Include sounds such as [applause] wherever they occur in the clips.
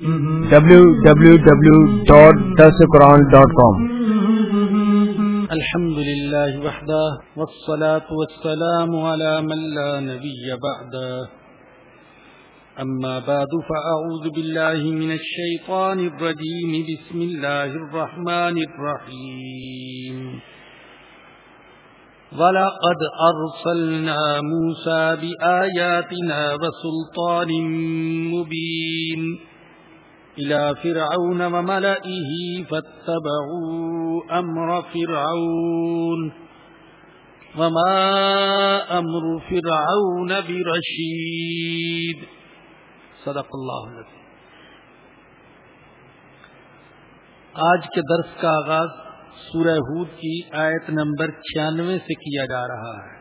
www.dasquran.com الحمد لله وحده والصلاة والسلام على من لا نبي بعده أما بعد فأعوذ بالله من الشيطان الرجيم بسم الله الرحمن الرحيم ولقد أرسلنا موسى بآياتنا وسلطان مبين إلى فرعون وملئه فاتبعوا أمر فرعون وما أمر فرعون برشيد. صدق اللہ العظیم آج کے درس کا آغاز سورہ ہود کی آیت نمبر چھیانوے سے کیا جا رہا ہے۔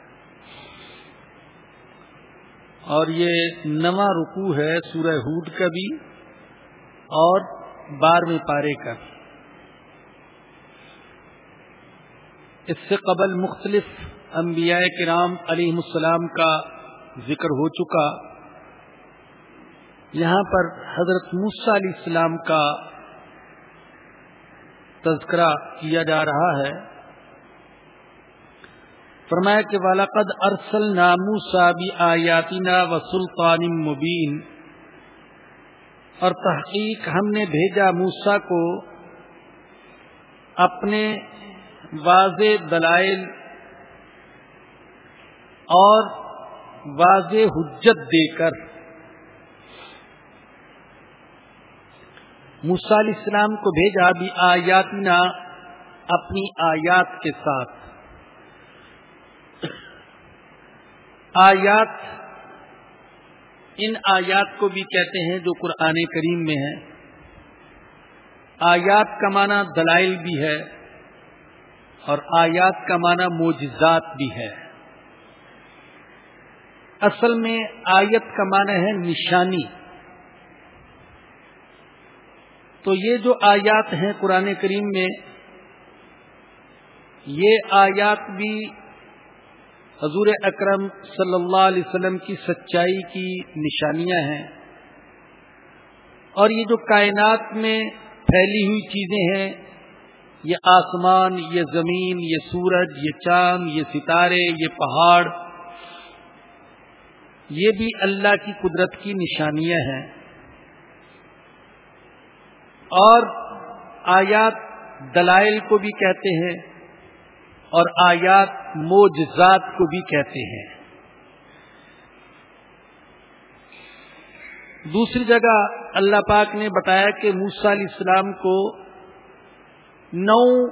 اور یہ نواں رکو ہے سورہ ہود کا بھی۔ اور بارہویں پارے کا۔ اس سے قبل مختلف انبیاء کرام علیہ السلام کا ذکر ہو چکا۔ یہاں پر حضرت موسیٰ علیہ السلام کا تذکرہ کیا جا رہا ہے۔ فرمایا کہ والاقد ارسل نامو صابی آیاتینہ و سلطان مبین اور تحقیق ہم نے بھیجا موسا کو اپنے واضح دلائل اور واضح حجت دے کر۔ موسا علیہ السلام کو بھیجا بھی آیاتنا اپنی آیات کے ساتھ۔ آیات ان آیات کو بھی کہتے ہیں جو قرآن کریم میں ہیں۔ آیات کا معنی دلائل بھی ہے اور آیات کا معنی معجزات بھی ہے۔ اصل میں آیت کا معنی ہے نشانی۔ تو یہ جو آیات ہیں قرآن کریم میں، یہ آیات بھی حضور اکرم صلی اللہ علیہ وسلم کی سچائی کی نشانیاں ہیں۔ اور یہ جو کائنات میں پھیلی ہوئی چیزیں ہیں، یہ آسمان، یہ زمین، یہ سورج، یہ چاند، یہ ستارے، یہ پہاڑ، یہ بھی اللہ کی قدرت کی نشانیاں ہیں۔ اور آیات دلائل کو بھی کہتے ہیں۔ اور آیات موجزات کو بھی کہتے ہیں۔ دوسری جگہ اللہ پاک نے بتایا کہ موسا علیہ السلام کو نو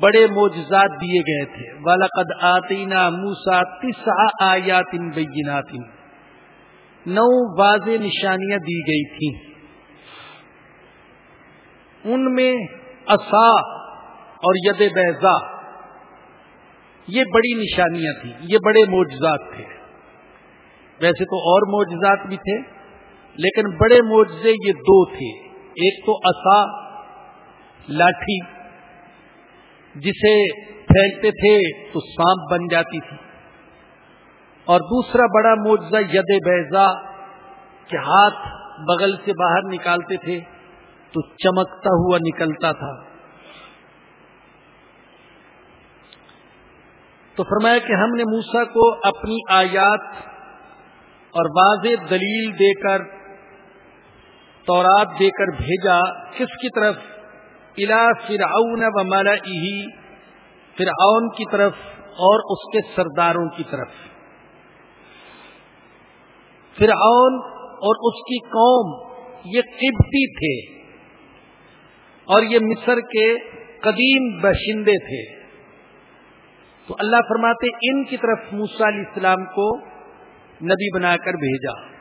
بڑے موجزات دیے گئے تھے۔ والد آتینا موسا تس آیات بینات نو واضح نشانیاں دی گئی تھیں۔ ان میں اصا اور ید بیزا یہ بڑی نشانیاں تھیں، یہ بڑے معجزات تھے۔ ویسے تو اور معجزات بھی تھے، لیکن بڑے معجزے یہ دو تھے۔ ایک تو اصا لاٹھی، جسے پھیلتے تھے تو سانپ بن جاتی تھی۔ اور دوسرا بڑا معجزہ ید بیزا کے ہاتھ بغل سے باہر نکالتے تھے تو چمکتا ہوا نکلتا تھا۔ تو فرمایا کہ ہم نے موسا کو اپنی آیات اور واضح دلیل دے کر تورات دے کر بھیجا، کس کی طرف؟ الا فرعون و مالا فرعون کی طرف اور اس کے سرداروں کی طرف۔ فرعون اور اس کی قوم، یہ قبطی تھے اور یہ مصر کے قدیم باشندے تھے۔ تو اللہ فرماتے ان کی طرف موسا علیہ السلام کو نبی بنا کر بھیجا۔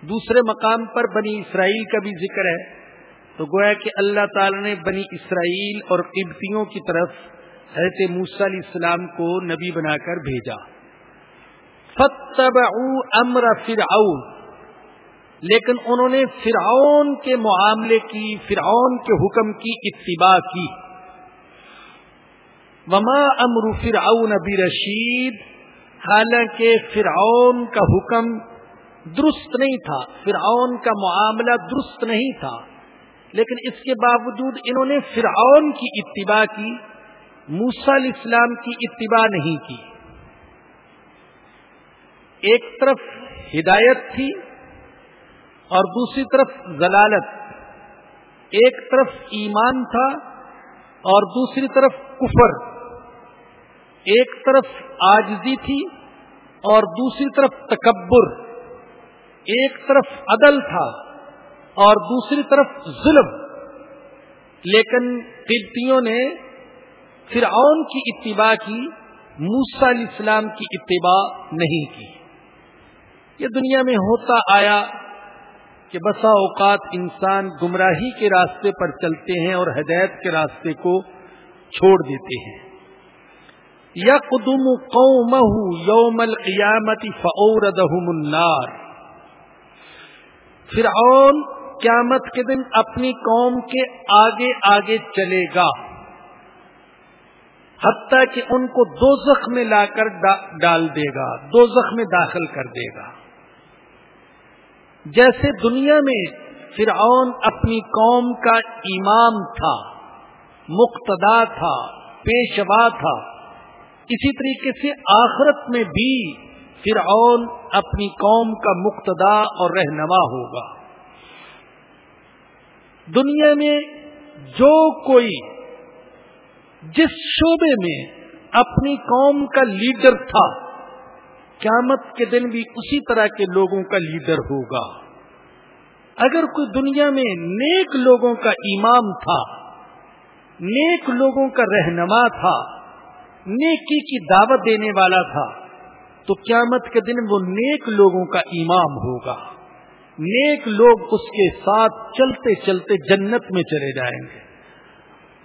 دوسرے مقام پر بنی اسرائیل کا بھی ذکر ہے۔ تو گویا کہ اللہ تعالی نے بنی اسرائیل اور قبطیوں کی طرف حضرت موسا علیہ السلام کو نبی بنا کر بھیجا۔ فتب امر فرعون۔ لیکن انہوں نے فرعون کے معاملے کی، فرعون کے حکم کی اتباع کی۔ وما امر فرعون ابی رشید حالانکہ فرعون کا حکم درست نہیں تھا۔ فرعون کا معاملہ درست نہیں تھا۔ لیکن اس کے باوجود انہوں نے فرعون کی اتباع کی موسا علیہ السلام کی اتباع نہیں کی۔ ایک طرف ہدایت تھی اور دوسری طرف ضلالت۔ ایک طرف ایمان تھا اور دوسری طرف کفر۔ ایک طرف آجزی تھی اور دوسری طرف تکبر، ایک طرف عدل تھا اور دوسری طرف ظلم۔ لیکن قبطیوں نے فرعون کی اتباع کی موسا علیہ السلام کی اتباع نہیں کی۔ یہ دنیا میں ہوتا آیا کہ بسا اوقات انسان گمراہی کے راستے پر چلتے ہیں اور ہدایت کے راستے کو چھوڑ دیتے ہیں۔ یا قدم قوم یوم القیامتی فعور النار۔ فرعون قیامت کے دن اپنی قوم کے آگے آگے چلے گا۔ حتیٰ کہ ان کو دو زخم میں لا کر ڈال دے گا، دو زخم میں داخل کر دے گا۔ جیسے دنیا میں فرعون اپنی قوم کا امام تھا، مقتدا تھا، پیشوا تھا اسی طریقے سے آخرت میں بھی فرعون اپنی قوم کا مقتدا اور رہنما ہوگا۔ دنیا میں جو کوئی جس شعبے میں اپنی قوم کا لیڈر تھا، قیامت کے دن بھی اسی طرح کے لوگوں کا لیڈر ہوگا۔ اگر کوئی دنیا میں نیک لوگوں کا امام تھا، نیک لوگوں کا رہنما تھا نیکی کی دعوت دینے والا تھا، تو قیامت کے دن وہ نیک لوگوں کا امام ہوگا۔ نیک لوگ اس کے ساتھ چلتے چلتے جنت میں چلے جائیں گے۔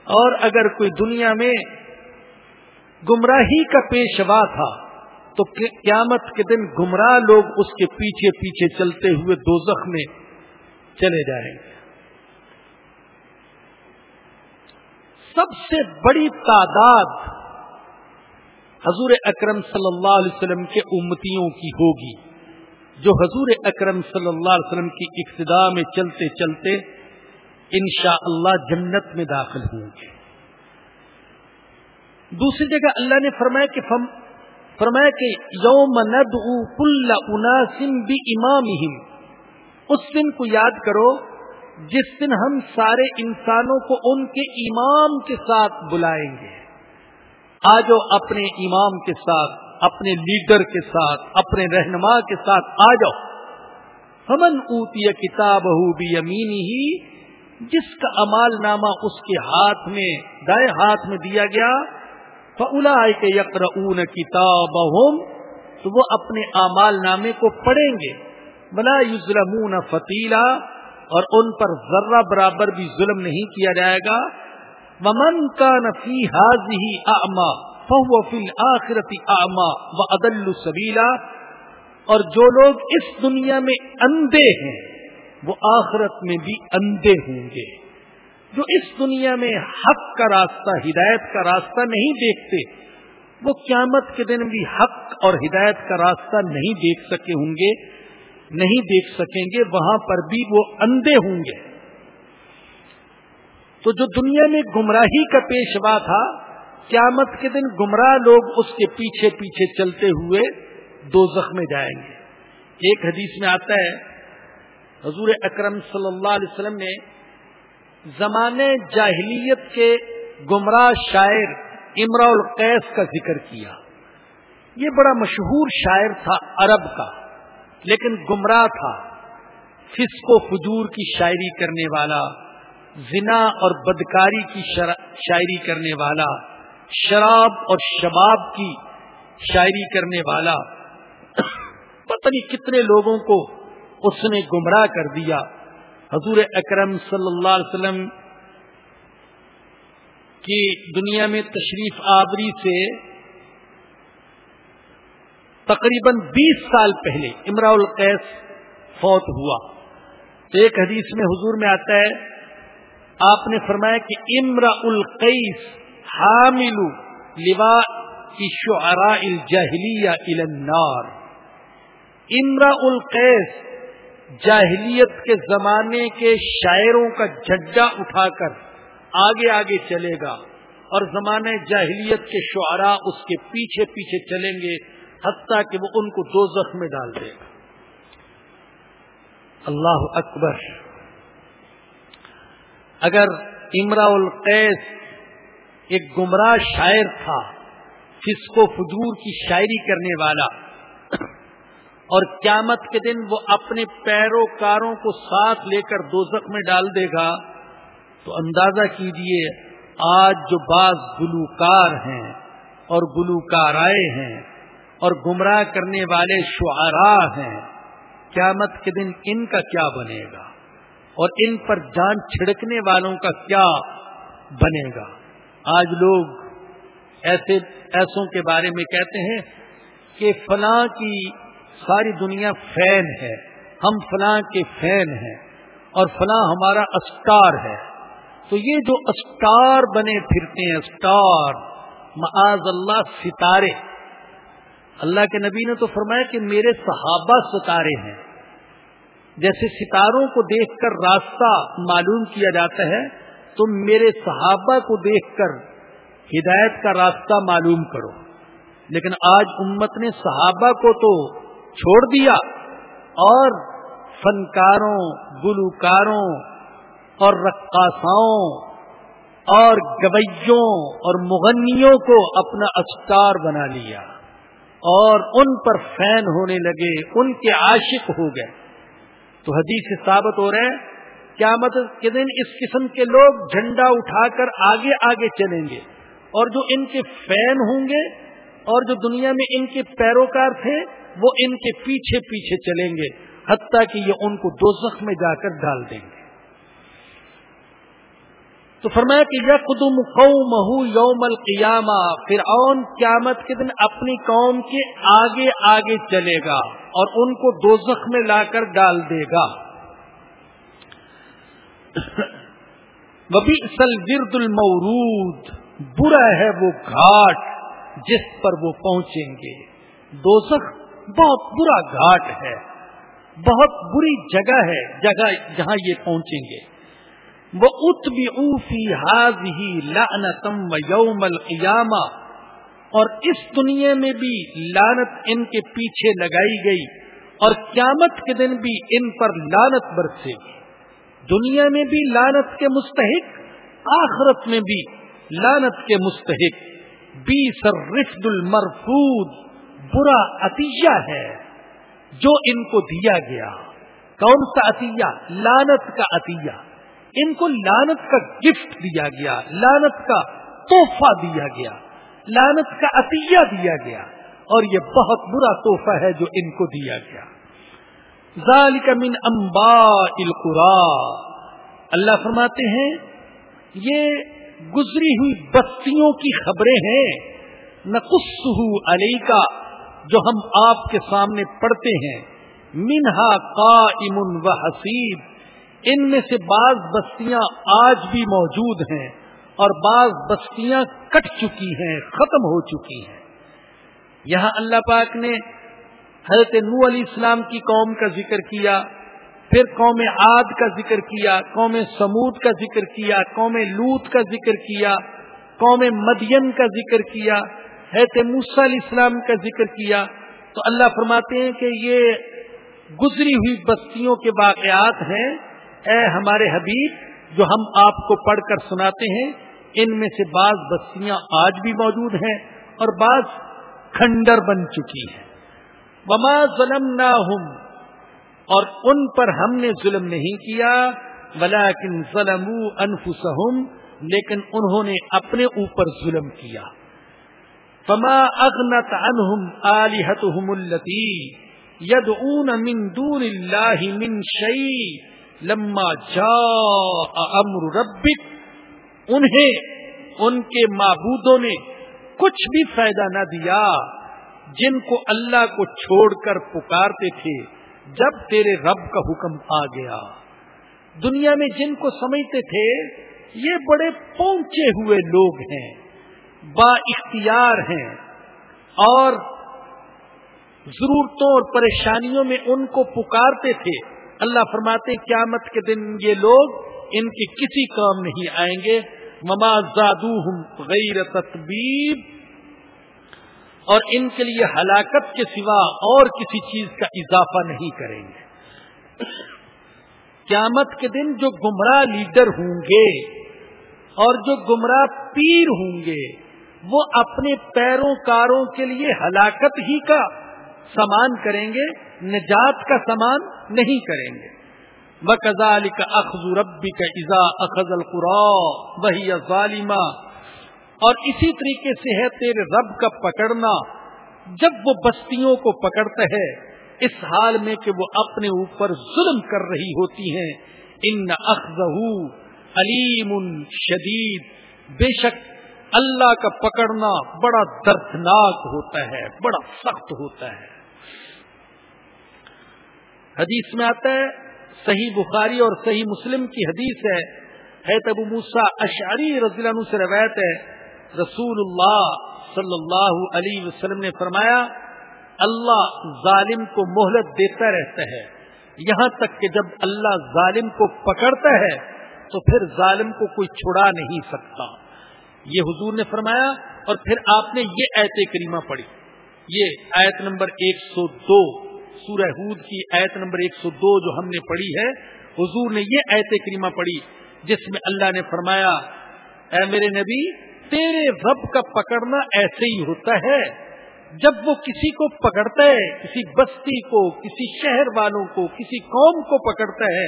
اور اگر کوئی دنیا میں گمراہی کا پیشوا تھا، تو قیامت کے دن گمراہ لوگ اس کے پیچھے پیچھے چلتے ہوئے دو میں چلے جائیں گے۔ سب سے بڑی تعداد حضور اکرم صلی اللہ علیہ وسلم کے امتیوں کی ہوگی۔ جو حضور اکرم صلی اللہ علیہ وسلم کی ابتدا میں چلتے چلتے انشاء اللہ جنت میں داخل ہوں گے۔ دوسری جگہ اللہ نے فرمایا کہ فم فرمایا کہ یوم ندعو کل اناسم بھی امام اس دن کو یاد کرو جس دن ہم سارے انسانوں کو ان کے امام کے ساتھ بلائیں گے۔ آ جاؤ اپنے امام کے ساتھ، اپنے لیڈر کے ساتھ، اپنے رہنما کے ساتھ آ جاؤ ہمن اوتی کتاب ہو بھی امینی ہی جس کا امال نامہ اس کے ہاتھ میں، دائیں ہاتھ میں دیا گیا فلا کے یکر اون کتاب تو وہ اپنے امال نامے کو پڑھیں گے۔ بلا یوزلمون فتیلا، اور ان پر ذرہ برابر بھی ظلم نہیں کیا جائے گا۔ ممن کا نفی حاضی آما فہو فل آخرتی آما و عدل سبیلا اور جو لوگ اس دنیا میں اندھے ہیں، وہ آخرت میں بھی اندھے ہوں گے۔ جو اس دنیا میں حق کا راستہ، ہدایت کا راستہ نہیں دیکھتے، وہ قیامت کے دن بھی حق اور ہدایت کا راستہ نہیں دیکھ سکے ہوں گے، نہیں دیکھ سکیں گے، وہاں پر بھی وہ اندھے ہوں گے۔ تو جو دنیا میں گمراہی کا پیشوا تھا، قیامت کے دن گمراہ لوگ اس کے پیچھے پیچھے چلتے ہوئے دو زخم جائیں گے۔ ایک حدیث میں آتا ہے، حضور اکرم صلی اللہ علیہ وسلم نے زمانے جاہلیت کے گمراہ شاعر امرا القیس کا ذکر کیا۔ یہ بڑا مشہور شاعر تھا عرب کا، لیکن گمراہ تھا، فسق و فجور کی شاعری کرنے والا۔ زنا اور بدکاری کی شاعری کرنے والا، شراب اور شباب کی شاعری کرنے والا۔ پتہ نہیں کتنے لوگوں کو اس نے گمراہ کر دیا۔ حضور اکرم صلی اللہ علیہ وسلم کی دنیا میں تشریف آبری سے تقریباً بیس سال پہلے امرا القیس فوت ہوا۔ تو ایک حدیث میں حضور میں آتا ہے آپ نے فرمایا کہ امرا القیس حامل لوا کی شعراء الجاہلیہ النار۔ امرا القیس جاہلیت کے زمانے کے شاعروں کا جھڈا اٹھا کر آگے آگے چلے گا اور زمانے جاہلیت کے شعراء اس کے پیچھے پیچھے چلیں گے، حتیٰ کہ وہ ان کو دو میں ڈال دے گا۔ اللہ اکبر۔ اگر امرا القیس ایک گمراہ شاعر تھا فسق و فجور کی شاعری کرنے والا، اور قیامت کے دن وہ اپنے پیروکاروں کو ساتھ لے کر دو میں ڈال دے گا، تو اندازہ کیجیے، آج جو بعض گلوکار ہیں اور گلوکار آئے ہیں اور گمراہ کرنے والے شعراء ہیں، قیامت کے دن ان کا کیا بنے گا؟ اور ان پر جان چھڑکنے والوں کا کیا بنے گا؟ آج لوگ ایسے ایسوں کے بارے میں کہتے ہیں کہ فلاں کی ساری دنیا فین ہے، ہم فلاں کے فین ہیں اور فلاں ہمارا اسٹار ہے۔ تو یہ جو اسٹار بنے پھرتے ہیں، اسٹار، معاذ اللہ ستارے۔ اللہ کے نبی نے تو فرمایا کہ میرے صحابہ ستارے ہیں۔ جیسے ستاروں کو دیکھ کر راستہ معلوم کیا جاتا ہے، تم میرے صحابہ کو دیکھ کر ہدایت کا راستہ معلوم کرو۔ لیکن آج امت نے صحابہ کو تو چھوڑ دیا اور فنکاروں، گلوکاروں اور رقاصاؤں اور گویوں اور مغنیوں کو اپنا اسٹار بنا لیا اور ان پر فین ہونے لگے، ان کے عاشق ہو گئے۔ تو حدیث سے ثابت ہو رہے ہیں قیامت کے دن اس قسم کے لوگ جھنڈا اٹھا کر آگے آگے چلیں گے۔ اور جو ان کے فین ہوں گے اور جو دنیا میں ان کے پیروکار تھے، وہ ان کے پیچھے پیچھے چلیں گے، حتیٰ کہ یہ ان کو دو میں جا کر ڈال دیں گے۔ تو فرمایا کہ یا قدم قوم یوم القیامہ پھر اون قیامت کے دن اپنی قوم کے آگے آگے چلے گا۔ اور ان کو دو میں لا کر ڈال دے گا۔ وبی اصل ورد المورود، برا ہے وہ گھاٹ جس پر وہ پہنچیں گے۔ دوزخ بہت برا گھاٹ ہے، بہت بری جگہ ہے، جگہ جہاں یہ پہنچیں گے۔ وہ ات بھی اوفی حاض ہی لانتم و یوم القیامہ اور اس دنیا میں بھی لانت ان کے پیچھے لگائی گئی اور قیامت کے دن بھی ان پر لانت برسے گی۔ دنیا میں بھی لانت کے مستحق، آخرت میں بھی لانت کے مستحق۔ بی سر رفد المرفود، برا عطیہ ہے جو ان کو دیا گیا۔ کون سا عطیہ؟ لانت کا عطیہ۔ ان کو لانت کا گفٹ دیا گیا لانت کا تحفہ دیا گیا۔ لانت کا عطیہ دیا گیا اور یہ بہت برا تحفہ ہے جو ان کو دیا گیا۔ ذالک من انباء القرا۔ اللہ فرماتے ہیں، یہ گزری ہوئی بستیوں کی خبریں ہیں۔ نقصہ علی کا جو ہم آپ کے سامنے پڑھتے ہیں۔ منہا کا امن و حسیب۔ ان میں سے بعض بستیاں آج بھی موجود ہیں۔ اور بعض بستیاں کٹ چکی ہیں، ختم ہو چکی ہیں۔ یہاں اللہ پاک نے حضرت نو علیہ السلام کی قوم کا ذکر کیا، پھر قوم عاد کا ذکر کیا، قوم سمود کا ذکر کیا، قوم لوت کا ذکر کیا، قوم مدین کا ذکر کیا، حضرت موسیٰ علیہ السلام کا ذکر کیا۔ تو اللہ فرماتے ہیں کہ یہ گزری ہوئی بستیوں کے واقعات ہیں۔ اے ہمارے حبیب جو ہم آپ کو پڑھ کر سناتے ہیں، ان میں سے بعض بستیاں آج بھی موجود ہیں اور بعض کھنڈر بن چکی ہیں۔ وما ظلم نہ اور ان پر ہم نے ظلم نہیں کیا ولیکن ظلم انفسہم لیکن انہوں نے اپنے اوپر ظلم کیا۔ فما اغنت عنہم آلہتہم اللتی یدعون من دون اللہ من شئی لما جاء امر ربک، انہیں، ان کے معبودوں نے کچھ بھی فائدہ نہ دیا، جن کو اللہ کو چھوڑ کر پکارتے تھے، جب تیرے رب کا حکم آ گیا۔ دنیا میں جن کو سمجھتے تھے، یہ بڑے پہنچے ہوئے لوگ ہیں، با اختیار ہیں، اور ضرورتوں اور پریشانیوں میں ان کو پکارتے تھے۔ اللہ فرماتے قیامت کے دن یہ لوگ ان کے کسی کام نہیں آئیں گے۔ مما زادو غیر تطبیب اور ان کے لیے ہلاکت کے سوا اور کسی چیز کا اضافہ نہیں کریں گے۔ قیامت کے دن جو گمراہ لیڈر ہوں گے اور جو گمراہ پیر ہوں گے، وہ اپنے پیروں کاروں کے لیے ہلاکت ہی کا سامان کریں گے، نجات کا سامان نہیں کریں گے۔ بکزال کا اخذ ربی کا ازا اخذ القرا وہی ظالمہ اور اسی طریقے سے ہے تیرے رب کا پکڑنا۔ جب وہ بستیوں کو پکڑتا ہے، اس حال میں کہ وہ اپنے اوپر ظلم کر رہی ہوتی ہیں۔ ان اخذ علیم شدید بے شک اللہ کا پکڑنا بڑا دردناک ہوتا ہے، بڑا سخت ہوتا ہے۔ حدیث میں آتا ہے، صحیح بخاری اور صحیح مسلم کی حدیث ہے۔ ہے ابو موسا اشعری رضی اللہ عنہ سے روایت ہے، رسول اللہ صلی اللہ علیہ وسلم نے فرمایا، اللہ ظالم کو مہلت دیتا رہتا ہے۔ یہاں تک کہ جب اللہ ظالم کو پکڑتا ہے، تو پھر ظالم کو کوئی چھڑا نہیں سکتا۔ یہ حضور نے فرمایا اور پھر آپ نے یہ ایت کریمہ پڑھی۔ یہ آیت نمبر ایک سو دو۔ سورہ ہود کی ایت نمبر ایک سو دو جو ہم نے پڑھی ہے، حضور نے یہ ایت کریمہ پڑھی، جس میں اللہ نے فرمایا، اے میرے نبی، تیرے رب کا پکڑنا ایسے ہی ہوتا ہے، جب وہ کسی کو پکڑتا ہے، کسی بستی کو، کسی شہر والوں کو، کسی قوم کو پکڑتا ہے،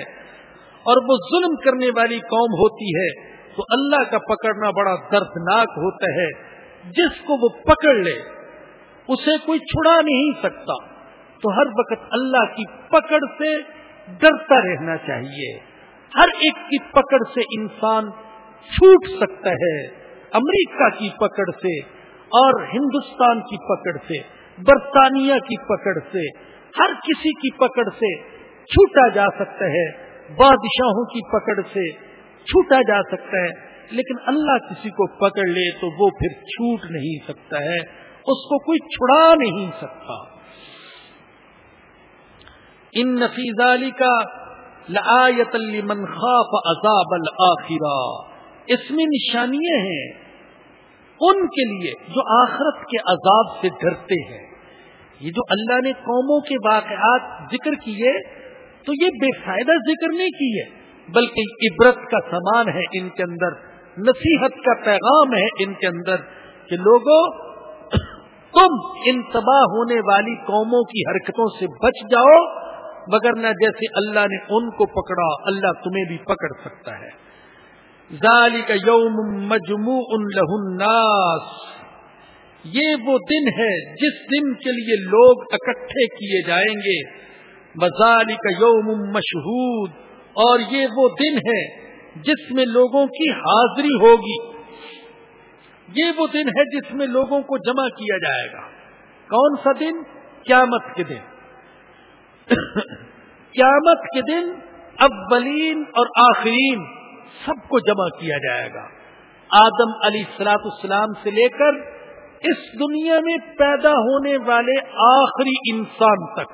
اور وہ ظلم کرنے والی قوم ہوتی ہے، تو اللہ کا پکڑنا بڑا دردناک ہوتا ہے، جس کو وہ پکڑ لے، اسے کوئی چھڑا نہیں سکتا۔ تو ہر وقت اللہ کی پکڑ سے ڈرتا رہنا چاہیے۔ ہر ایک کی پکڑ سے انسان چھوٹ سکتا ہے۔ امریکہ کی پکڑ سے اور ہندوستان کی پکڑ سے، برطانیہ کی پکڑ سے، ہر کسی کی پکڑ سے چھوٹا جا سکتا ہے۔ بادشاہوں کی پکڑ سے چھوٹا جا سکتا ہے۔ لیکن اللہ کسی کو پکڑ لے تو وہ پھر چھوٹ نہیں سکتا ہے۔ اس کو کوئی چھڑا نہیں سکتا۔ ان نفیز علی کا لآیت لمن خاف عذاب الآخرہ اس میں نشانیاں ہیں ان کے لیے جو آخرت کے عذاب سے ڈرتے ہیں۔ یہ جو اللہ نے قوموں کے واقعات ذکر کیے، تو یہ بے فائدہ ذکر نہیں کیے، بلکہ عبرت کا سامان ہے ان کے اندر، نصیحت کا پیغام ہے ان کے اندر کہ لوگوں، تم ان تباہ ہونے والی قوموں کی حرکتوں سے بچ جاؤ مگر نہ جیسے اللہ نے ان کو پکڑا، اللہ تمہیں بھی پکڑ سکتا ہے۔ ظالی کا یوم مجموع ان الناس۔ یہ وہ دن ہے جس دن کے لیے لوگ اکٹھے کیے جائیں گے۔ بزالی کا یوم مشہور اور یہ وہ دن ہے جس میں لوگوں کی حاضری ہوگی۔ یہ وہ دن ہے جس میں لوگوں کو جمع کیا جائے گا۔ کون سا دن؟ قیامت کے دن۔ قیامت کے دن اولین اور آخرین سب کو جمع کیا جائے گا۔ آدم علی سلاط اسلام سے لے کر اس دنیا میں پیدا ہونے والے آخری انسان تک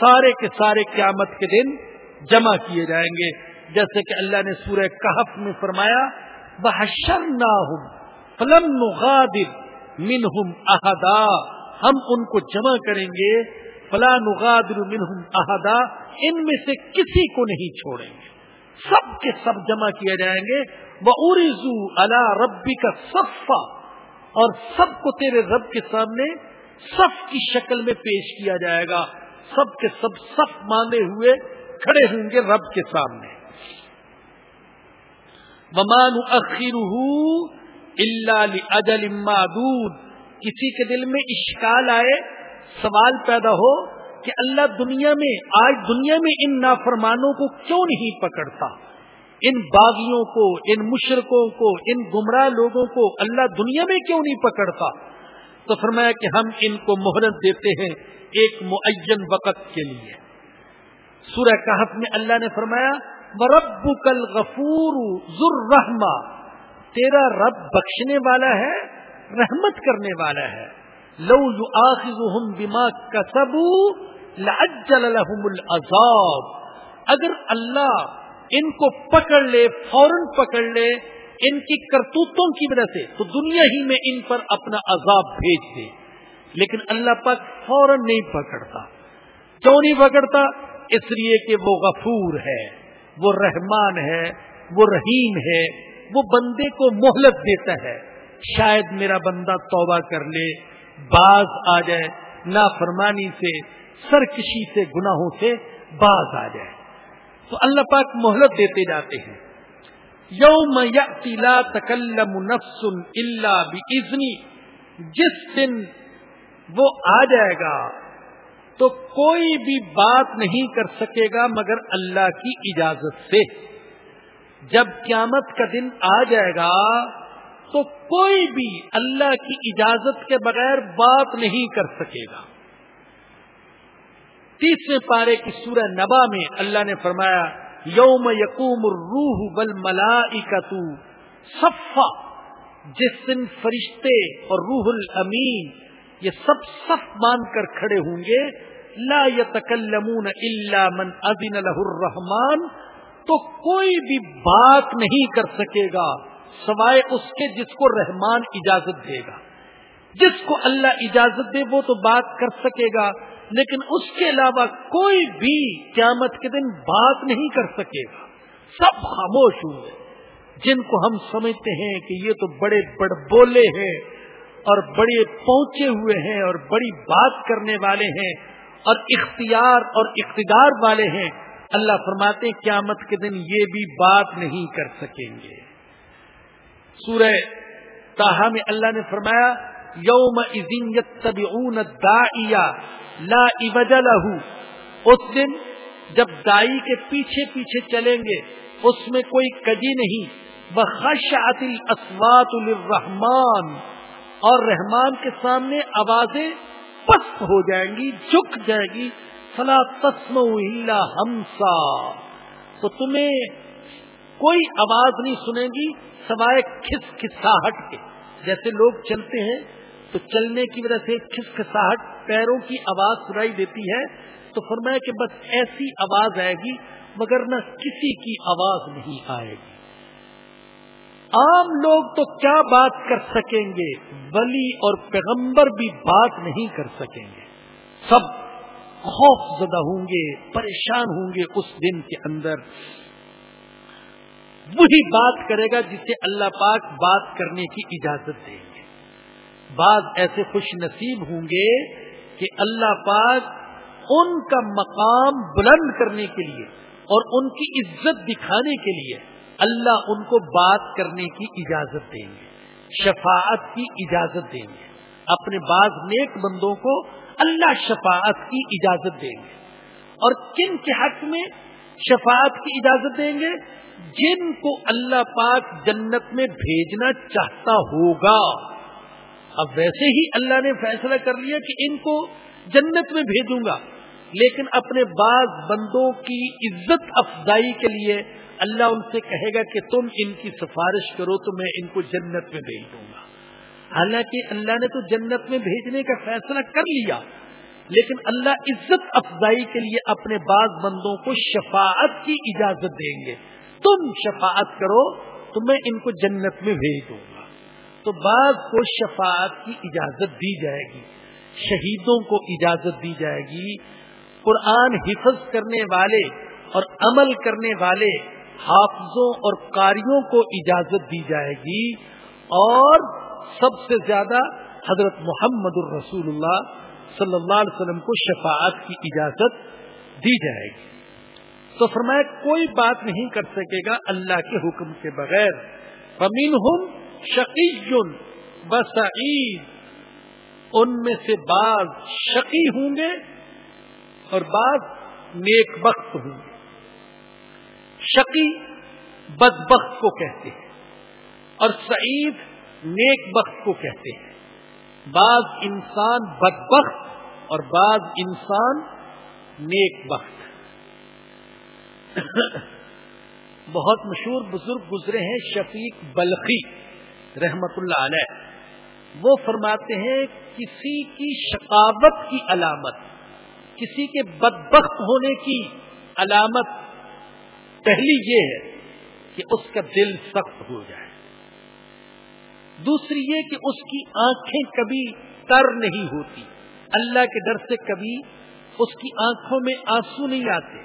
سارے کے سارے قیامت کے دن جمع کیے جائیں گے۔ جیسے کہ اللہ نے سورہ کہف میں فرمایا بحشر نہ ہوں فلم نغادر منہم احدا ہم ان کو جمع کریں گے، فلا نغادر منہم احدا ان میں سے کسی کو نہیں چھوڑیں گے۔ سب کے سب جمع کیے جائیں گے۔ وہ ارزو اللہ ربی کا صفا۔ اور سب کو تیرے رب کے سامنے صف کی شکل میں پیش کیا جائے گا۔ سب کے سب صف مانے ہوئے کھڑے ہوں گے رب کے سامنے۔ ممان اخیر اللہ اجل دودھ کسی کے دل میں اشکال آئے، سوال پیدا ہو کہ اللہ دنیا میں، آج دنیا میں ان نافرمانوں کو کیوں نہیں پکڑتا؟ ان باغیوں کو، ان مشرقوں کو، ان گمراہ لوگوں کو اللہ دنیا میں کیوں نہیں پکڑتا؟ تو فرمایا کہ ہم ان کو مہرت دیتے ہیں ایک معین وقت کے لیے۔ سورہ کہف میں اللہ نے فرمایا رب کل غفور ذر تیرا رب بخشنے والا ہے، رحمت کرنے والا ہے۔ لو یو آخم بما کسبو لعجل لهم العذاب۔ اگر اللہ ان کو پکڑ لے، فوراً پکڑ لے، ان کی کرتوتوں کی وجہ سے، تو دنیا ہی میں ان پر اپنا عذاب بھیج دے۔ لیکن اللہ پاک فوراً نہیں پکڑتا۔ کیوں نہیں پکڑتا؟ اس لیے کہ وہ غفور ہے، وہ رحمان ہے، وہ رحیم ہے، وہ بندے کو مہلت دیتا ہے۔ شاید میرا بندہ توبہ کر لے باز آ جائے نافرمانی سے سرکشی سے، گناہوں سے باز آ جائے۔ تو اللہ پاک مہلت دیتے جاتے ہیں۔ یوم لا تکلم نفس اللہ بھی جس دن وہ آ جائے گا تو کوئی بھی بات نہیں کر سکے گا مگر اللہ کی اجازت سے۔ جب قیامت کا دن آ جائے گا تو کوئی بھی اللہ کی اجازت کے بغیر بات نہیں کر سکے گا۔ تیسرے پارے کی سورہ نبا میں اللہ نے فرمایا، یوم یقوم الروح بل ملا جس دن فرشتے اور روح الامین، یہ سب صف مان کر کھڑے ہوں گے، لا یتکلمون الا من اذن له الرحمن، تو کوئی بھی بات نہیں کر سکے گا، سوائے اس کے جس کو رحمان اجازت دے گا۔ جس کو اللہ اجازت دے، وہ تو بات کر سکے گا۔ لیکن اس کے علاوہ کوئی بھی قیامت کے دن بات نہیں کر سکے گا۔ سب خاموش ہوئے۔ جن کو ہم سمجھتے ہیں کہ یہ تو بڑے بڑ بولے ہیں اور بڑے پہنچے ہوئے ہیں اور بڑی بات کرنے والے ہیں اور اختیار اور اقتدار والے ہیں، اللہ فرماتے ہیں قیامت کے دن یہ بھی بات نہیں کر سکیں گے۔ سورہ تاہا میں اللہ نے فرمایا یوم اون لا لہو اس دن جب دائی کے پیچھے پیچھے چلیں گے، اس میں کوئی کجی نہیں. بخش عطل اسوات الرحمان اور رحمان کے سامنے آوازیں پست ہو جائیں گی، جھک جائے گی. فلا تسم ہمسا تو تمہیں کوئی آواز نہیں سنے گی سوائے کھس کھساہٹ کے، جیسے لوگ چلتے ہیں تو چلنے کی وجہ سے کھسکھساہٹ پیروں کی آواز سنائی دیتی ہے تو فرمایا کہ بس ایسی آواز آئے گی مگر نہ کسی کی آواز نہیں آئے گی۔ عام لوگ تو کیا بات کر سکیں گے؟ ولی اور پیغمبر بھی بات نہیں کر سکیں گے۔ سب خوف زدہ ہوں گے، پریشان ہوں گے اس دن کے اندر۔ وہی بات کرے گا جسے اللہ پاک بات کرنے کی اجازت دیں گے بعض ایسے خوش نصیب ہوں گے کہ اللہ پاک ان کا مقام بلند کرنے کے لیے اور ان کی عزت دکھانے کے لیے اللہ ان کو بات کرنے کی اجازت دیں گے، شفاعت کی اجازت دیں گے۔ اپنے بعض نیک بندوں کو اللہ شفاعت کی اجازت دیں گے۔ اور کن کے حق میں شفاعت کی اجازت دیں گے؟ جن کو اللہ پاک جنت میں بھیجنا چاہتا ہوگا۔ اب ویسے ہی اللہ نے فیصلہ کر لیا کہ ان کو جنت میں بھیجوں گا۔ لیکن اپنے بعض بندوں کی عزت افزائی کے لیے اللہ ان سے کہے گا کہ تم ان کی سفارش کرو تو میں ان کو جنت میں بھیج دوں گا۔ حالانکہ اللہ نے تو جنت میں بھیجنے کا فیصلہ کر لیا، لیکن اللہ عزت افزائی کے لیے اپنے بعض بندوں کو شفاعت کی اجازت دیں گے۔ تم شفاعت کرو تو میں ان کو جنت میں بھیج دوں گا۔ تو بعض کو شفاعت کی اجازت دی جائے گی۔ شہیدوں کو اجازت دی جائے گی۔ قرآن حفظ کرنے والے اور عمل کرنے والے حافظوں اور قاریوں کو اجازت دی جائے گی۔ اور سب سے زیادہ حضرت محمد الرسول اللہ صلی اللہ علیہ وسلم کو شفاعت کی اجازت دی جائے گی۔ تو فرمایا، کوئی بات نہیں کر سکے گا اللہ کے حکم کے بغیر۔ امین ہوں شقی بسعید ان میں سے بعض شقی ہوں گے اور بعض نیک بخت ہوں گے۔ شقی بدبخت کو کہتے ہیں اور سعید نیک بخت کو کہتے ہیں۔ بعض انسان بدبخت اور بعض انسان نیک بخت۔ بہت مشہور بزرگ گزرے ہیں شفیق بلخی۔ رحمت اللہ علیہ، وہ فرماتے ہیں کسی کی شقاوت کی علامت، کسی کے بدبخت ہونے کی علامت پہلی یہ ہے کہ اس کا دل سخت ہو جائے۔ دوسری یہ کہ اس کی آنکھیں کبھی تر نہیں ہوتی۔ اللہ کے ڈر سے کبھی اس کی آنکھوں میں آنسو نہیں آتے۔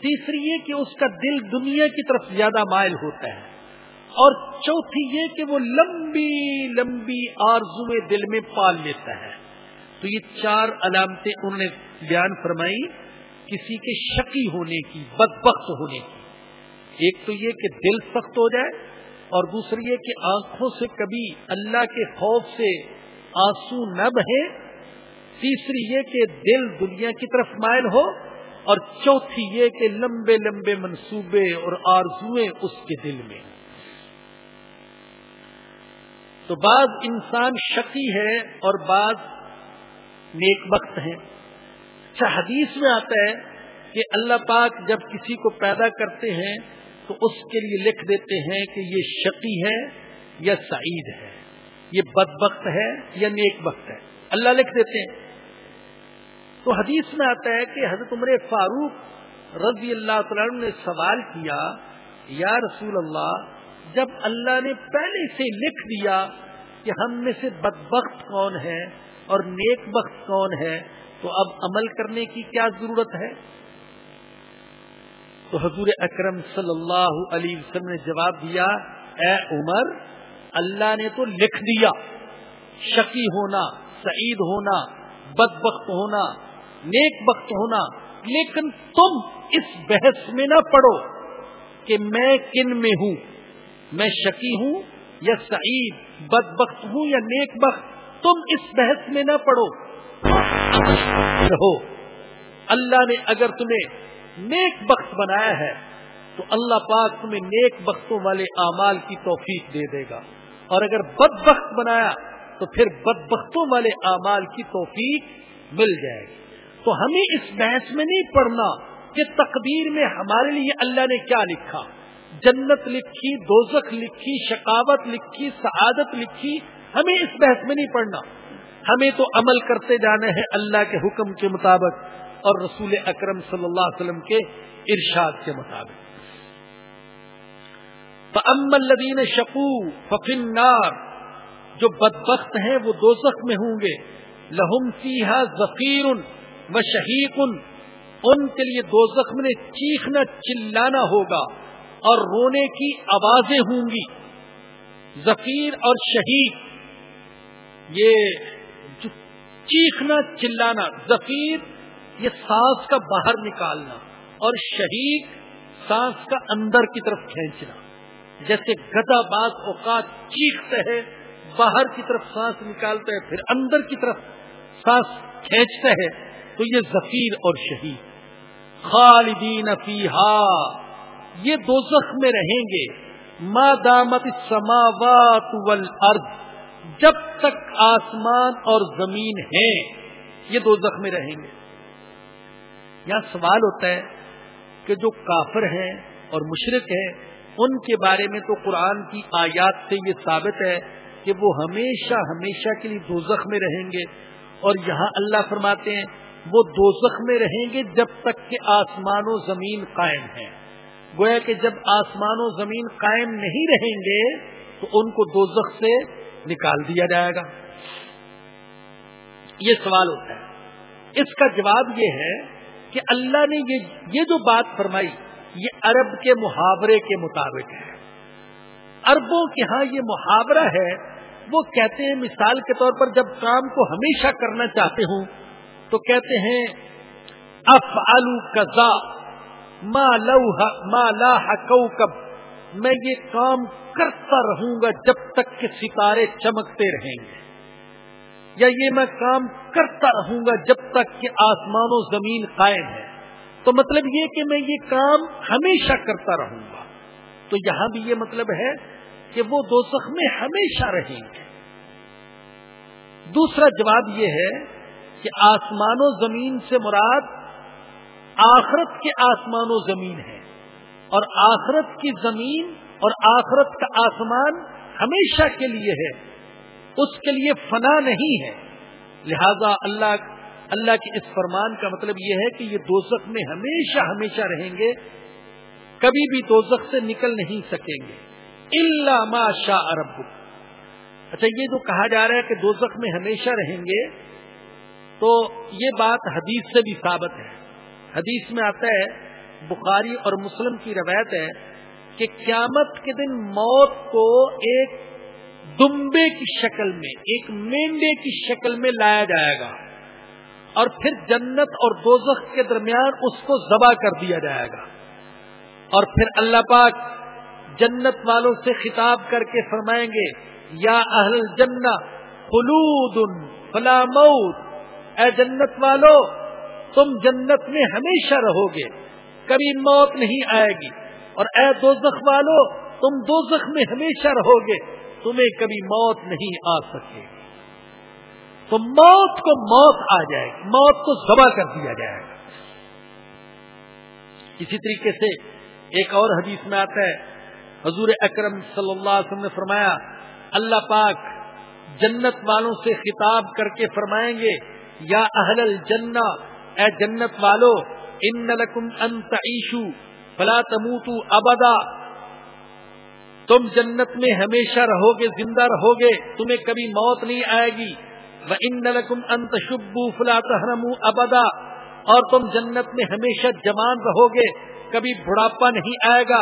تیسری یہ کہ اس کا دل دنیا کی طرف زیادہ مائل ہوتا ہے۔ اور چوتھی یہ کہ وہ لمبی لمبی آرزویں دل میں پال لیتا ہے۔ تو یہ چار علامتیں انہوں نے بیان فرمائی کسی کے شکی ہونے کی، بدبخت ہونے کی۔ ایک تو یہ کہ دل سخت ہو جائے اور دوسری یہ کہ آنکھوں سے کبھی اللہ کے خوف سے آنسو نہ بہے۔ تیسری یہ کہ دل دنیا کی طرف مائل ہو۔ اور چوتھی یہ کہ لمبے لمبے منصوبے اور آرزویں اس کے دل میں۔ تو بعض انسان شکی ہے اور بعض نیک وقت ہیں۔ اچھا حدیث میں آتا ہے کہ اللہ پاک جب کسی کو پیدا کرتے ہیں تو اس کے لیے لکھ دیتے ہیں کہ یہ شقی ہے یا سعید ہے۔ یہ بد وقت ہے یا نیک وقت ہے۔ اللہ لکھ دیتے ہیں۔ تو حدیث میں آتا ہے کہ حضرت عمر فاروق رضی اللہ تعالی نے سوال کیا، یا رسول اللہ جب اللہ نے پہلے سے لکھ دیا کہ ہم میں سے بدبخت کون ہے اور نیک بخت کون ہے، تو اب عمل کرنے کی کیا ضرورت ہے؟ تو حضور اکرم صلی اللہ علیہ وسلم نے جواب دیا، اے عمر، اللہ نے تو لکھ دیا شکی ہونا، سعید ہونا، بدبخت ہونا، نیک بخت ہونا، لیکن تم اس بحث میں نہ پڑو کہ میں کن میں ہوں۔ میں شکی ہوں یا سعید بد بخت ہوں یا نیک بخت، تم اس بحث میں نہ پڑو۔ رہو۔ اللہ نے اگر تمہیں نیک بخت بنایا ہے، تو اللہ پاک تمہیں نیک بختوں والے اعمال کی توفیق دے دے گا۔ اور اگر بد بخت بنایا، تو پھر بد بختوں والے اعمال کی توفیق مل جائے گی۔ تو ہمیں اس بحث میں نہیں پڑھنا کہ تقدیر میں ہمارے لیے اللہ نے کیا لکھا۔ جنت لکھی، دوزخ لکھی، شکاوت لکھی، سعادت لکھی، ہمیں اس بحث میں نہیں پڑھنا۔ ہمیں تو عمل کرتے جانا ہے اللہ کے حکم کے مطابق اور رسول اکرم صلی اللہ علیہ وسلم کے ارشاد کے مطابق۔ الدین شکو ففن نار جو بدبخت ہیں وہ دوزخ میں ہوں گے۔ لہم سیاح ذخیر و شہید ان کے لیے دو زخم نے چیخنا چلانا ہوگا۔ اور رونے کی آوازیں ہوں گی۔ ذخیر اور شہید۔ یہ چیخنا، چلانا۔ ذخیر، یہ سانس کا باہر نکالنا۔ اور شہید، سانس کا اندر کی طرف کھینچنا۔ جیسے گدا بعض اوقات چیختے ہے باہر کی طرف سانس نکالتے ہیں، پھر اندر کی طرف سانس کھینچتے ہے تو یہ ذخیر اور شہید۔ خالدین فیحا یہ دو میں رہیں گے۔ ما دامت سماوات والارض جب تک آسمان اور زمین ہیں، یہ دو میں رہیں گے۔ یہاں سوال ہوتا ہے کہ جو کافر ہیں اور مشرق ہیں، ان کے بارے میں تو قرآن کی آیات سے یہ ثابت ہے کہ وہ ہمیشہ ہمیشہ کے لیے دو میں رہیں گے۔ اور یہاں اللہ فرماتے ہیں، وہ دو میں رہیں گے جب تک کہ آسمان و زمین قائم ہیں۔ گویا کہ جب آسمان و زمین قائم نہیں رہیں گے تو ان کو دو سے نکال دیا جائے گا۔ یہ سوال ہوتا ہے۔ اس کا جواب یہ ہے کہ اللہ نے یہ جو بات فرمائی، یہ عرب کے محاورے کے مطابق ہے۔ اربوں کے ہاں یہ محاورہ ہے، وہ کہتے ہیں، مثال کے طور پر جب کام کو ہمیشہ کرنا چاہتے ہوں تو کہتے ہیں اف آلو کزا ما لا کوکب، میں یہ کام کرتا رہوں گا جب تک کہ ستارے چمکتے رہیں گے۔ یا یہ میں کام کرتا رہوں گا جب تک کہ آسمان و زمین قائم ہے۔ تو مطلب یہ کہ میں یہ کام ہمیشہ کرتا رہوں گا۔ تو یہاں بھی یہ مطلب ہے کہ وہ دو میں ہمیشہ رہیں گے۔ دوسرا جواب یہ ہے کہ آسمان و زمین سے مراد آخرت کے آسمان و زمین ہے۔ اور آخرت کی زمین اور آخرت کا آسمان ہمیشہ کے لیے ہے۔ اس کے لیے فنا نہیں ہے۔ لہذا اللہ اللہ کے اس فرمان کا مطلب یہ ہے کہ یہ دوزخ میں ہمیشہ ہمیشہ رہیں گے۔ کبھی بھی دوزخ سے نکل نہیں سکیں گے۔ اللہ ما شاہ ارب اچھا یہ جو کہا جا رہا ہے کہ دوزخ میں ہمیشہ رہیں گے، تو یہ بات حدیث سے بھی ثابت ہے۔ حدیث میں آتا ہے، بخاری اور مسلم کی روایت ہے کہ قیامت کے دن موت کو ایک دمبے کی شکل میں، ایک مینڈے کی شکل میں لایا جائے گا۔ اور پھر جنت اور دوزخ کے درمیان اس کو ذبح کر دیا جائے گا۔ اور پھر اللہ پاک جنت والوں سے خطاب کر کے فرمائیں گے، یا اہل جنہ خلود فلا موت۔ اے جنت والو تم جنت میں ہمیشہ رہو گے، کبھی موت نہیں آئے گی۔ اور اے دوزخ والو، تم دوزخ میں ہمیشہ رہو گے، تمہیں کبھی موت نہیں آ سکے۔ تو موت کو موت آ جائے گی، موت کو ذبح کر دیا جائے گا۔ اسی طریقے سے ایک اور حدیث میں آتا ہے۔ حضور اکرم صلی اللہ علیہ وسلم نے فرمایا، اللہ پاک جنت والوں سے خطاب کر کے فرمائیں گے، یا اہل الجنہ اے جنت والو، ان لکم ان تعیشو، فلا تموتو ابدا۔ تم جنت میں ہمیشہ رہو گے زندہ رہو گے تمہیں کبھی موت نہیں آئے گی۔ وہ ان نلکم انت شبو فلا تحرم ابدا۔ اور تم جنت میں ہمیشہ جوان رہو گے کبھی بڑھاپا نہیں آئے گا۔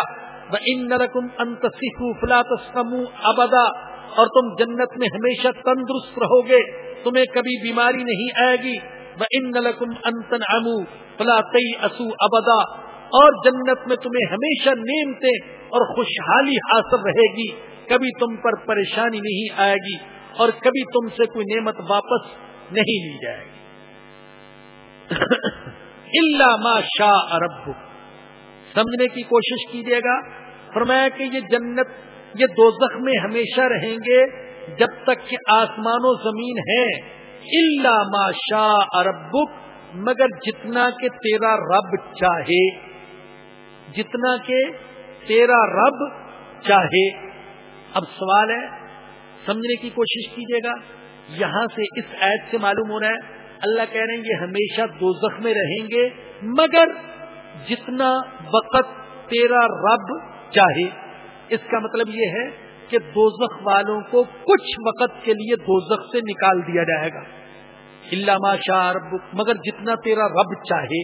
وہ ان نلکم انت سکھو فلا تسکم ابدا۔ اور تم جنت میں ہمیشہ تندرست رہو گے تمہیں کبھی بیماری نہیں آئے گی۔ ان نلکم انتن امو فلا تئی اسو ابدا اور جنت میں تمہیں ہمیشہ نیمتے اور خوشحالی حاصل رہے گی۔ کبھی تم پر پریشانی نہیں آئے گی اور کبھی تم سے کوئی نعمت واپس نہیں لی جائے گی۔ [coughs] اللہ ما شاہ ارب سمجھنے کی کوشش کیجیے گا۔ فرمایا کہ یہ جنت، یہ دو میں ہمیشہ رہیں گے جب تک کہ آسمان و زمین ہے اللہ ما شاہ اربک مگر جتنا کہ تیرا رب چاہے، جتنا کہ تیرا رب چاہے۔ اب سوال ہے، سمجھنے کی کوشش کیجیے گا، یہاں سے اس عید سے معلوم ہو رہا ہے، اللہ کہہ رہے ہیں، یہ ہمیشہ دو میں رہیں گے، مگر جتنا وقت تیرا رب چاہے۔ اس کا مطلب یہ ہے کہ دوزخ والوں کو کچھ وقت کے لیے دوزخ سے نکال دیا جائے گا۔ علامہ شاہ رب مگر جتنا تیرا رب چاہے۔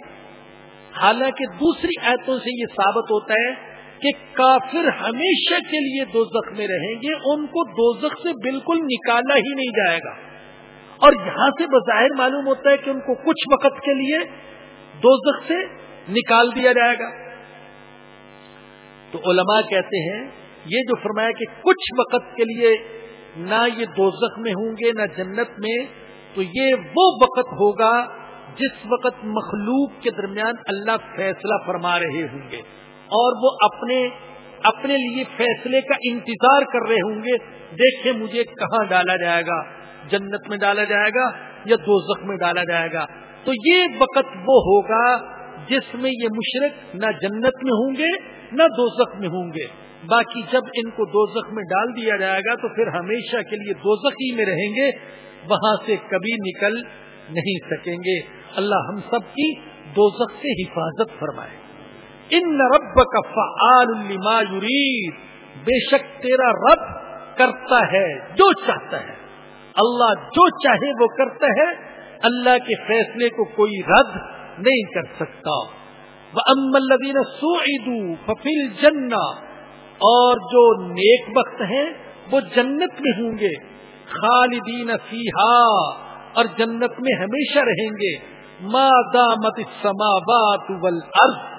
حالانکہ دوسری ایتوں سے یہ ثابت ہوتا ہے کہ کافر ہمیشہ کے لیے دو میں رہیں گے، ان کو دو سے بالکل نکالا ہی نہیں جائے گا۔ اور یہاں سے بظاہر معلوم ہوتا ہے کہ ان کو کچھ وقت کے لیے دو سے نکال دیا جائے گا۔ تو علماء کہتے ہیں، یہ جو فرمایا کہ کچھ وقت کے لیے نہ یہ دو میں ہوں گے، نہ جنت میں تو یہ وہ وقت ہوگا جس وقت مخلوق کے درمیان اللہ فیصلہ فرما رہے ہوں گے اور وہ اپنے اپنے لیے فیصلے کا انتظار کر رہے ہوں گے۔ دیکھیں مجھے کہاں ڈالا جائے گا؟ جنت میں ڈالا جائے گا یا دو میں ڈالا جائے گا؟ تو یہ وقت وہ ہوگا جس میں یہ مشرق نہ جنت میں ہوں گے، نہ دو میں ہوں گے۔ باقی جب ان کو دو میں ڈال دیا جائے گا تو پھر ہمیشہ کے لیے دو میں رہیں گے۔ وہاں سے کبھی نکل نہیں سکیں گے۔ اللہ ہم سب کی دو سے حفاظت فرمائے۔ ان رب کا فعال لما یرید۔ بے شک تیرا رب کرتا ہے جو چاہتا ہے۔ اللہ جو چاہے وہ کرتا ہے۔ اللہ کے فیصلے کو کوئی رد نہیں کر سکتا۔ وہ امدین سو ففیل جنا اور جو نیک وقت ہیں وہ جنت میں ہوں گے۔ خالدین فیحا اور جنت میں ہمیشہ رہیں گے۔ ماں السماوات والارض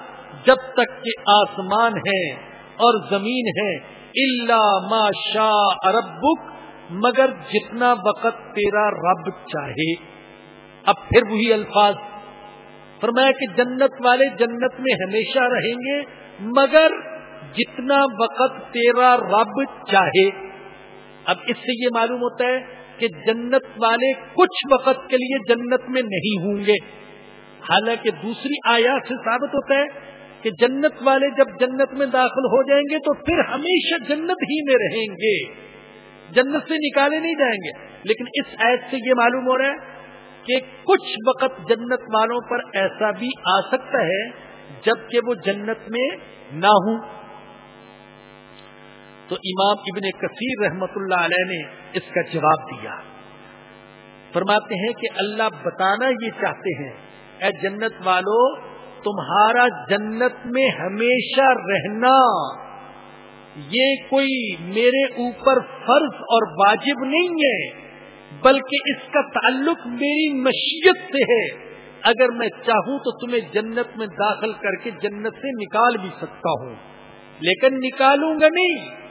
جب تک کہ آسمان ہے اور زمین ہے۔ اللہ ما شاہ اربک مگر جتنا وقت تیرا رب چاہے۔ اب پھر وہی الفاظ۔ فرمایا کہ جنت والے جنت میں ہمیشہ رہیں گے، مگر جتنا وقت تیرا رب چاہے۔ اب اس سے یہ معلوم ہوتا ہے کہ جنت والے کچھ وقت کے لیے جنت میں نہیں ہوں گے۔ حالانکہ دوسری آیات سے ثابت ہوتا ہے کہ جنت والے جب جنت میں داخل ہو جائیں گے تو پھر ہمیشہ جنت ہی میں رہیں گے۔ جنت سے نکالے نہیں جائیں گے۔ لیکن اس ایپ سے یہ معلوم ہو رہا ہے کہ کچھ وقت جنت والوں پر ایسا بھی آ سکتا ہے جبکہ وہ جنت میں نہ ہوں۔ تو امام ابن کثیر رحمت اللہ علیہ نے اس کا جواب دیا۔ فرماتے ہیں کہ اللہ بتانا یہ چاہتے ہیں، اے جنت والو، تمہارا جنت میں ہمیشہ رہنا، یہ کوئی میرے اوپر فرض اور واجب نہیں ہے، بلکہ اس کا تعلق میری مشیت سے ہے۔ اگر میں چاہوں تو تمہیں جنت میں داخل کر کے جنت سے نکال بھی سکتا ہوں، لیکن نکالوں گا نہیں۔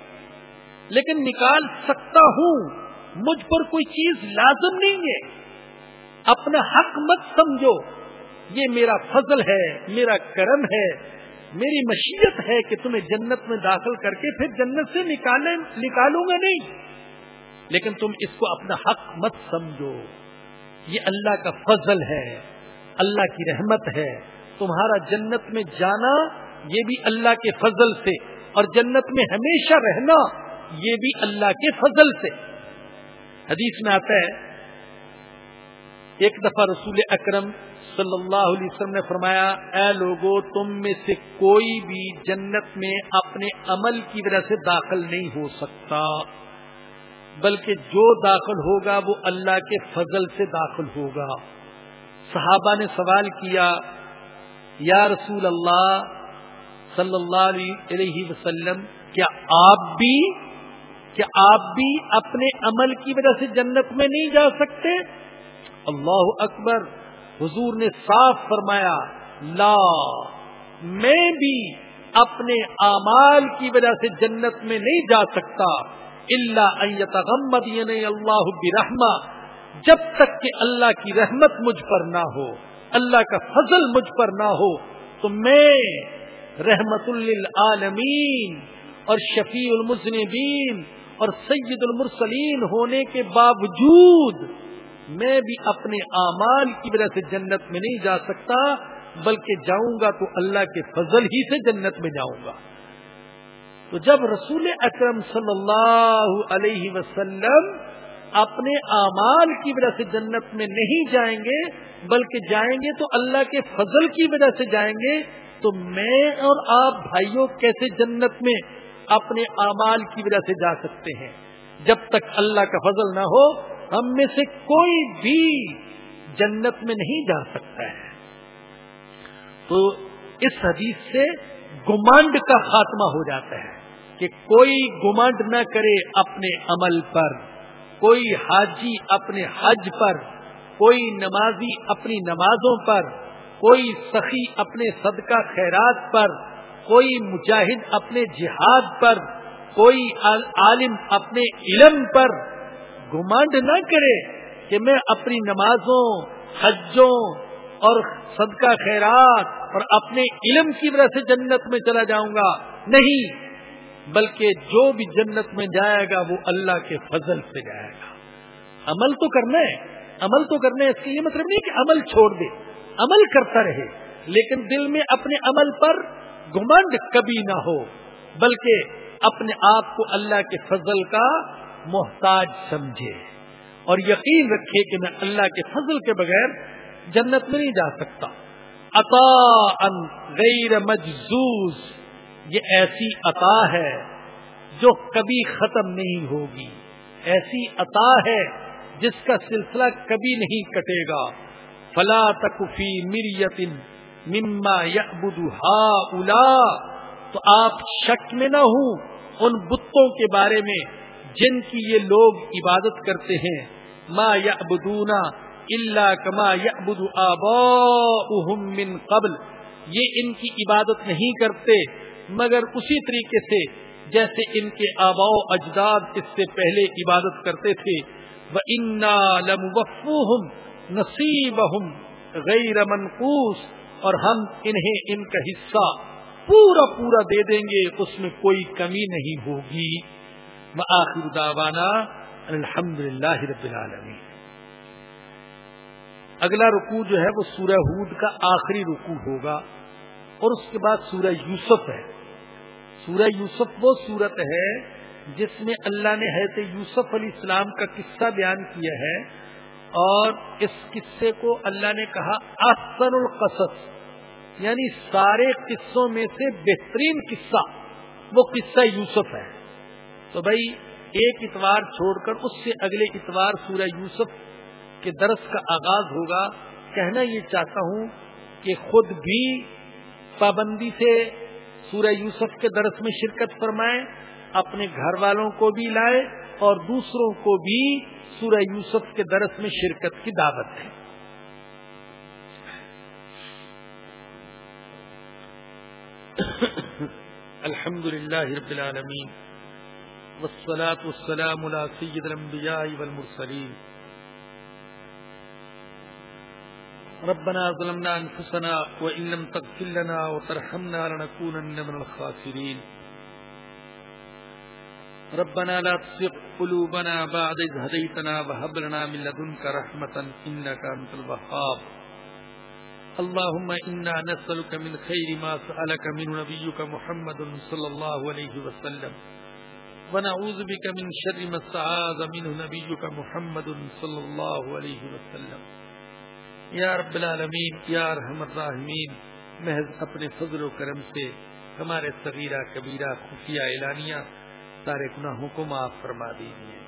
لیکن نکال سکتا ہوں، مجھ پر کوئی چیز لازم نہیں ہے۔ اپنا حق مت سمجھو، یہ میرا فضل ہے، میرا کرم ہے، میری مشیت ہے کہ تمہیں جنت میں داخل کر کے پھر جنت سے نکالوں گا نہیں۔ لیکن تم اس کو اپنا حق مت سمجھو۔ یہ اللہ کا فضل ہے، اللہ کی رحمت ہے۔ تمہارا جنت میں جانا یہ بھی اللہ کے فضل سے، اور جنت میں ہمیشہ رہنا یہ بھی اللہ کے فضل سے۔ حدیث میں آتا ہے، ایک دفعہ رسول اکرم صلی اللہ علیہ وسلم نے فرمایا، اے لوگوں تم میں سے کوئی بھی جنت میں اپنے عمل کی وجہ سے داخل نہیں ہو سکتا، بلکہ جو داخل ہوگا وہ اللہ کے فضل سے داخل ہوگا۔ صحابہ نے سوال کیا، یا رسول اللہ صلی اللہ علیہ وسلم، کیا آپ بھی کیا آپ بھی اپنے عمل کی وجہ سے جنت میں نہیں جا سکتے۔ اللہ اکبر، حضور نے صاف فرمایا، لا، میں بھی اپنے اعمال کی وجہ سے جنت میں نہیں جا سکتا۔ اللہ یعنی اللہ برحمہ، جب تک کہ اللہ کی رحمت مجھ پر نہ ہو، اللہ کا فضل مجھ پر نہ ہو، تو میں رحمت للعالمین اور شفیع المزنبین اور سید المرسلین ہونے کے باوجود میں بھی اپنے اعمال کی وجہ سے جنت میں نہیں جا سکتا، بلکہ جاؤں گا تو اللہ کے فضل ہی سے جنت میں جاؤں گا۔ تو جب رسول اکرم صلی اللہ علیہ وسلم اپنے اعمال کی وجہ سے جنت میں نہیں جائیں گے، بلکہ جائیں گے تو اللہ کے فضل کی وجہ سے جائیں گے، تو میں اور آپ بھائیوں کیسے جنت میں اپنے اعمال کی وجہ سے جا سکتے ہیں۔ جب تک اللہ کا فضل نہ ہو، ہم میں سے کوئی بھی جنت میں نہیں جا سکتا ہے۔ تو اس حدیث سے گمانڈ کا خاتمہ ہو جاتا ہے کہ کوئی گمانڈ نہ کرے اپنے عمل پر، کوئی حاجی اپنے حج پر، کوئی نمازی اپنی نمازوں پر، کوئی سخی اپنے صدقہ خیرات پر۔ کوئی مجاہد اپنے جہاد پر، کوئی عالم اپنے علم پر گمانڈ نہ کرے کہ میں اپنی نمازوں، حجوں اور صدقہ خیرات اور اپنے علم کی وجہ سے جنت میں چلا جاؤں گا۔ نہیں، بلکہ جو بھی جنت میں جائے گا وہ اللہ کے فضل سے جائے گا۔ عمل تو کرنا ہے، عمل تو کرنا ہے، اس کا یہ مطلب نہیں کہ عمل چھوڑ دے، عمل کرتا رہے، لیکن دل میں اپنے عمل پر گمنڈ کبھی نہ ہو، بلکہ اپنے آپ کو اللہ کے فضل کا محتاج سمجھے۔ اور یقین رکھے کہ میں اللہ کے فضل کے بغیر جنت میں نہیں جا سکتا۔ عطا ان غیر مجزوز، یہ ایسی عطا ہے جو کبھی ختم نہیں ہوگی۔ ایسی عطا ہے جس کا سلسلہ کبھی نہیں کٹے گا۔ فلا تکفی مریتن مما ہا الا تو آپ شک میں نہ ہوں ان بتوں کے بارے میں جن کی یہ لوگ عبادت کرتے ہیں۔ ما یا ابدونا اللہ کما یا ابدو من قبل۔ یہ ان کی عبادت نہیں کرتے، مگر اسی طریقے سے جیسے ان کے آبا و اجداد اس سے پہلے عبادت کرتے تھے۔ وہ انا لم نصیب غیر منقوس۔ اور ہم انہیں ان کا حصہ پورا پورا دے دیں گے، اس میں کوئی کمی نہیں ہوگی۔ وآخر دعوانا الحمد للہ رب العالمین۔ اگلا رکوع جو ہے وہ سورہ ہود کا آخری رکوع ہوگا، اور اس کے بعد سورہ یوسف ہے۔ سورہ یوسف وہ سورت ہے جس میں اللہ نے حضرت یوسف علیہ السلام کا قصہ بیان کیا ہے۔ اور اس قصے کو اللہ نے کہا احسن القصص یعنی سارے قصوں میں سے بہترین قصہ، وہ قصہ یوسف ہے۔ تو بھائی، ایک اتوار چھوڑ کر اس سے اگلے اتوار سورہ یوسف کے درس کا آغاز ہوگا۔ کہنا یہ چاہتا ہوں کہ خود بھی پابندی سے سورہ یوسف کے درس میں شرکت فرمائے اپنے گھر والوں کو بھی لائے اور دوسروں کو بھی سورہ یوسف کے درس میں شرکت کی دعوت ہے۔ الحمد للہ رب العالمین، والصلاة والسلام على سید الانبیاء والمرسلین۔ ربنا ظلمنا انفسنا وان لم تغفر لنا وترحمنا لنكونن من الخاسرين ربنا لا تزغ قلوبنا بعد إذ هديتنا وهب لنا من لدنك رحمة إنك أنت الوهاب. اللهم إنا نسألك من خير ما سألك من نبيك محمد صلى الله عليه وسلم. ونعوذ بك من شر ما استعاذ منه نبيك محمد صلى الله عليه وسلم. یا رب العالمین یا رحم الراحمین محض اپنے فضل و کرم سے ہمارے صغیرہ، کبیرہ، خفیہ، اعلانیہ سارے گناہوں کو معاف فرما دیجیے۔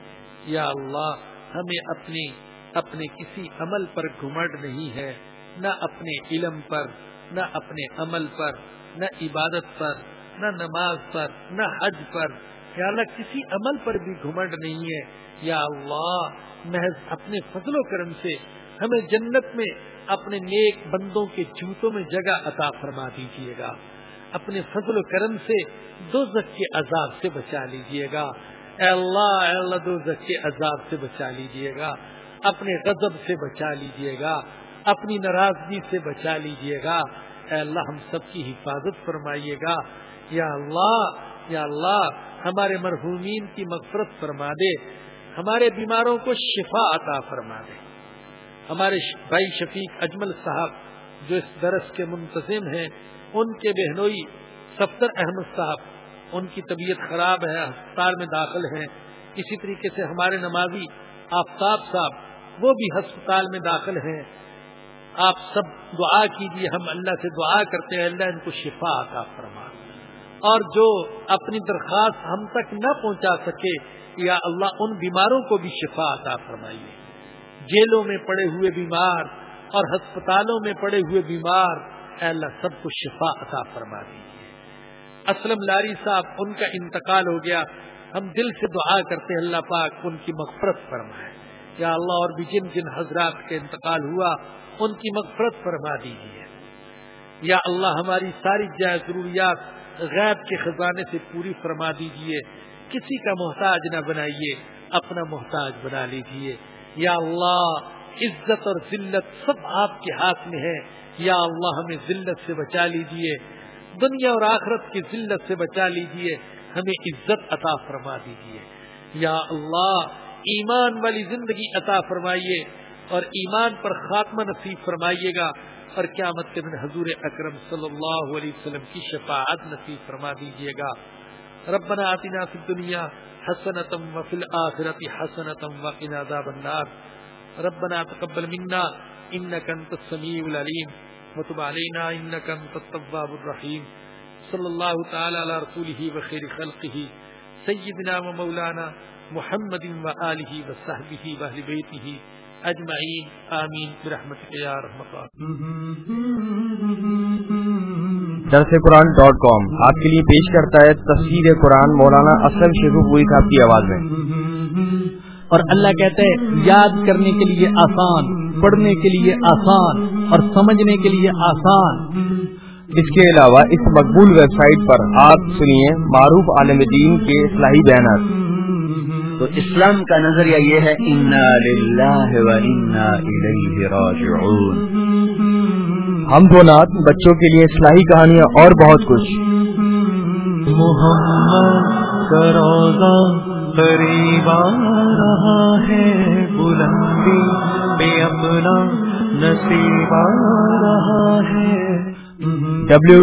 یا اللہ، ہمیں اپنے اپنے کسی عمل پر گھمٹ نہیں ہے، نہ اپنے علم پر، نہ اپنے عمل پر، نہ عبادت پر، نہ نماز پر، نہ حج پر۔ یا اللہ، کسی عمل پر بھی گھمٹ نہیں ہے۔ یا اللہ، محض اپنے فضل و کرم سے ہمیں جنت میں اپنے نیک بندوں کے جوتوں میں جگہ عطا فرما دیجیے گا۔ اپنے فضل و کرم سے دو کے عذاب سے بچا لیجیے گا۔ اے اللہ اے اللہ دو کے عذاب سے بچا لیجیے گا۔ اپنے غضب سے بچا لیجیے گا۔ اپنی ناراضگی سے بچا لیجیے گا۔ اے اللہ، ہم سب کی حفاظت فرمائیے گا۔ یا اللہ یا اللہ، ہمارے مرحومین کی مغفرت فرما دے۔ ہمارے بیماروں کو شفا عطا فرما دے۔ ہمارے بھائی شفیق اجمل صاحب جو اس درس کے منتظم ہیں ان کے بہنوئی سفتر احمد صاحب، ان کی طبیعت خراب ہے، ہسپتال میں داخل ہیں، اسی طریقے سے ہمارے نمازی آفتاب صاحب وہ بھی ہسپتال میں داخل ہیں۔ آپ سب دعا کیجیے ہم اللہ سے دعا کرتے ہیں، اللہ ان کو شفا عطا فرما اور جو اپنی درخواست ہم تک نہ پہنچا سکے، یا اللہ ان بیماروں کو بھی شفا عطا فرمائیے۔ جیلوں میں پڑے ہوئے بیمار اور ہسپتالوں میں پڑے ہوئے بیمار اے اللہ سب کو شفا عطا فرما دیجیے اسلم لاری صاحب، ان کا انتقال ہو گیا۔ ہم دل سے دعا کرتے ہیں، اللہ پاک ان کی مغفرت فرمائے۔ یا اللہ، اور بھی جن جن حضرات کے انتقال ہوا، ان کی مغفرت فرما دیجیے یا اللہ، ہماری ساری جائے ضروریات غیب کے خزانے سے پوری فرما دیجیے کسی کا محتاج نہ بنائیے، اپنا محتاج بنا لیجیے یا اللہ، عزت اور ذلت سب آپ کے ہاتھ میں ہے۔ یا اللہ ہمیں ذلت سے بچا لیجیے، دنیا اور آخرت کی ذلت سے بچا لیجیے، ہمیں عزت عطا فرما دیجیے۔ یا اللہ، ایمان والی زندگی عطا فرمائیے اور ایمان پر خاتمہ نصیب فرمائیے گا اور قیامت کے دن حضور اکرم صلی اللہ علیہ وسلم کی شفاعت نصیب فرما دیجیے گا۔ ربنا آتنا فی الدنیا حسنتم وفی الآخرت حسنتم وقنا عذاب النار۔ ربنا تقبل منا انك انت السميع العليم وتب علينا انك انت التواب الرحيم. صلى الله تعالى على رسوله وخير خلقه، سيدنا ومولانا محمد وآله وصحبه واهل بيته اجمعین آمین برحمتك یا رحمت درس قرآن ڈاٹ کام آپ کے لیے پیش کرتا ہے تفسیر قرآن مولانا اسلم شیخو پوری صاحب کی آواز میں۔ اور اللہ کہتے ہیں یاد کرنے کے لیے آسان پڑھنے کے لیے آسان اور سمجھنے کے لیے آسان۔ اس کے علاوہ اس مقبول ویب سائٹ پر آپ سنیے معروف عالم دین کے اصلاحی بیانات۔ تو اسلام کا نظریہ یہ ہے انا للہ و انا الیہ راجعون۔ ہم دو نات بچوں کے لیے اصلاحی کہانیاں اور بہت کچھ۔ محمد کا روزہ قریب آ رہا ہے بلندی پہ اپنا نصیب آ رہا ہے۔ ڈبلو